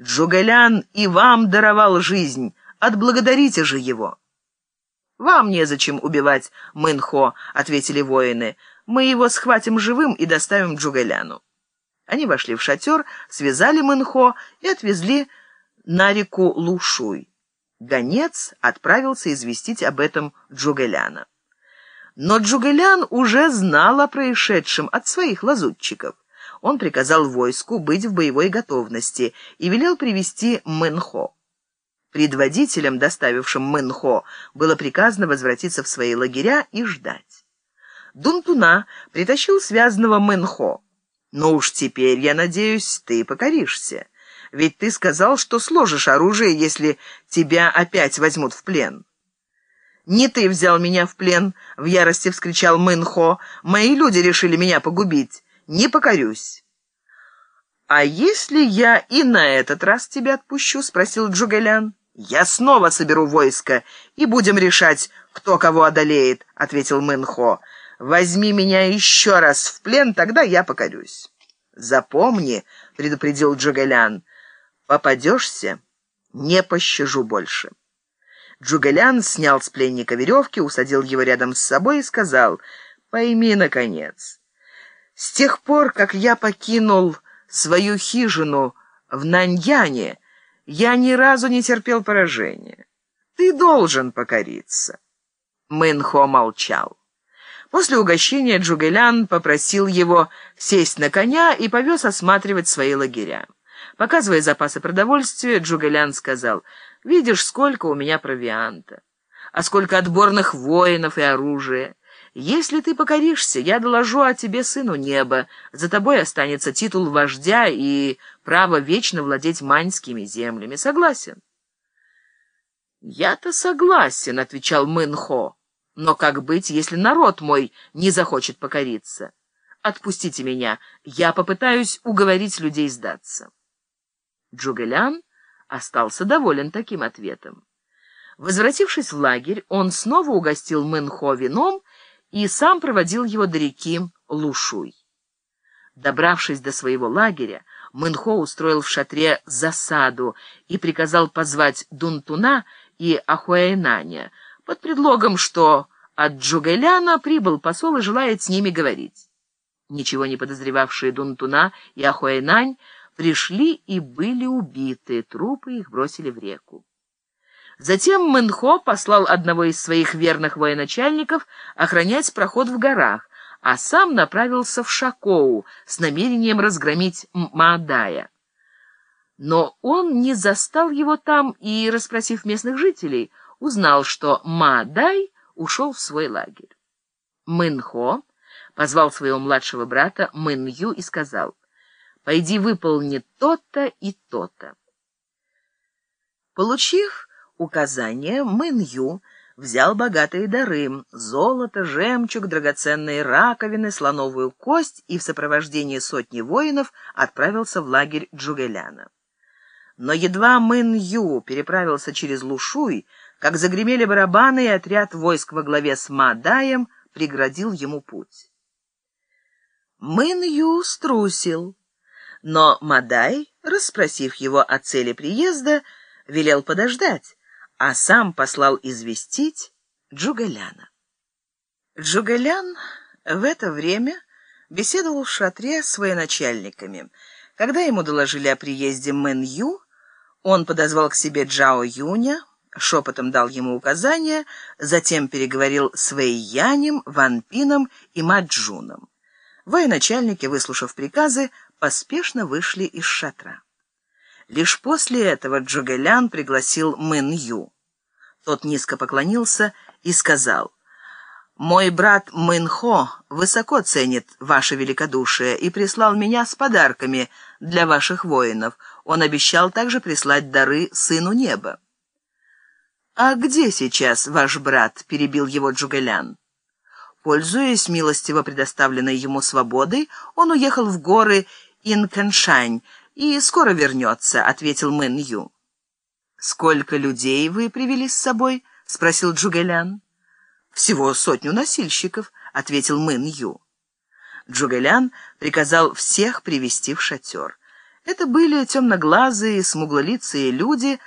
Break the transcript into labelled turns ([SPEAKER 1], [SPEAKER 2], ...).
[SPEAKER 1] Джугэлян и вам даровал жизнь, отблагодарите же его». «Вам незачем убивать Мэнхо», — ответили воины. «Мы его схватим живым и доставим Джугэляну». Они вошли в шатер, связали Мэнхо и отвезли на реку Лушуй. Гонец отправился известить об этом Джугэляна. Но Джугэлян уже знал о происшедшем от своих лазутчиков. Он приказал войску быть в боевой готовности и велел привести Мэнхо. Предводителям, доставившим Мэнхо, было приказано возвратиться в свои лагеря и ждать. Дунтуна притащил связанного Мэнхо. «Ну уж теперь, я надеюсь, ты покоришься. Ведь ты сказал, что сложишь оружие, если тебя опять возьмут в плен». «Не ты взял меня в плен!» — в ярости вскричал Мэнхо. «Мои люди решили меня погубить. Не покорюсь». «А если я и на этот раз тебя отпущу?» — спросил Джугэлян. «Я снова соберу войско, и будем решать, кто кого одолеет», — ответил Мэнхо. «Возьми меня еще раз в плен, тогда я покорюсь». «Запомни», — предупредил Джугэлян, — «попадешься, не пощажу больше». Джугэлян снял с пленника веревки, усадил его рядом с собой и сказал, «Пойми, наконец, с тех пор, как я покинул свою хижину в Наньяне, я ни разу не терпел поражения. Ты должен покориться». Мэнхо молчал. После угощения Джугэлян попросил его сесть на коня и повез осматривать свои лагеря. Показывая запасы продовольствия, Джугэлян сказал, «Видишь, сколько у меня провианта, а сколько отборных воинов и оружия. Если ты покоришься, я доложу о тебе сыну неба. За тобой останется титул вождя и право вечно владеть маньскими землями. Согласен?» «Я-то согласен», — отвечал Мэнхо. «Но как быть, если народ мой не захочет покориться? Отпустите меня, я попытаюсь уговорить людей сдаться». Джугэлян остался доволен таким ответом. Возвратившись в лагерь, он снова угостил Мэнхо вином и сам проводил его до реки Лушуй. Добравшись до своего лагеря, Мэнхо устроил в шатре засаду и приказал позвать Дунтуна и Ахуэйнаня под предлогом, что от Джугэляна прибыл посол и желает с ними говорить. Ничего не подозревавшие Дунтуна и Ахуэйнань пришли и были убиты, трупы их бросили в реку. Затем Мэнхо послал одного из своих верных военачальников охранять проход в горах, а сам направился в Шакоу с намерением разгромить Маадая. Но он не застал его там и, расспросив местных жителей, узнал, что Маадай ушел в свой лагерь. Мэнхо позвал своего младшего брата Мэнью и сказал — Пойди выполни то-то и то-то. Получив указание, Мэнью взял богатые дары — золото, жемчуг, драгоценные раковины, слоновую кость и в сопровождении сотни воинов отправился в лагерь Джугеляна. Но едва Мэнью переправился через Лушуй, как загремели барабаны, и отряд войск во главе с Мадаем преградил ему путь. Мэн Ю струсил. Но Ма Дай, расспросив его о цели приезда, велел подождать, а сам послал известить Джугэляна. Джугэлян в это время беседовал в шатре с военачальниками. Когда ему доложили о приезде Мэн Ю, он подозвал к себе Джао Юня, шепотом дал ему указания, затем переговорил с Вэй Янем, Ван Пином и Ма Джуном. Военачальники, выслушав приказы, поспешно вышли из шатра. Лишь после этого Джугэлян пригласил Мэн Ю. Тот низко поклонился и сказал, «Мой брат Мэн Хо высоко ценит ваше великодушие и прислал меня с подарками для ваших воинов. Он обещал также прислать дары Сыну Неба». «А где сейчас ваш брат?» — перебил его Джугэлян. Пользуясь милостиво предоставленной ему свободой, он уехал в горы Инканшань и скоро вернется», — ответил Мэн Ю. «Сколько людей вы привели с собой?» — спросил Джугэлян. «Всего сотню носильщиков», — ответил Мэн Ю. Джугэлян приказал всех привести в шатер. Это были темноглазые, смуглолицые люди,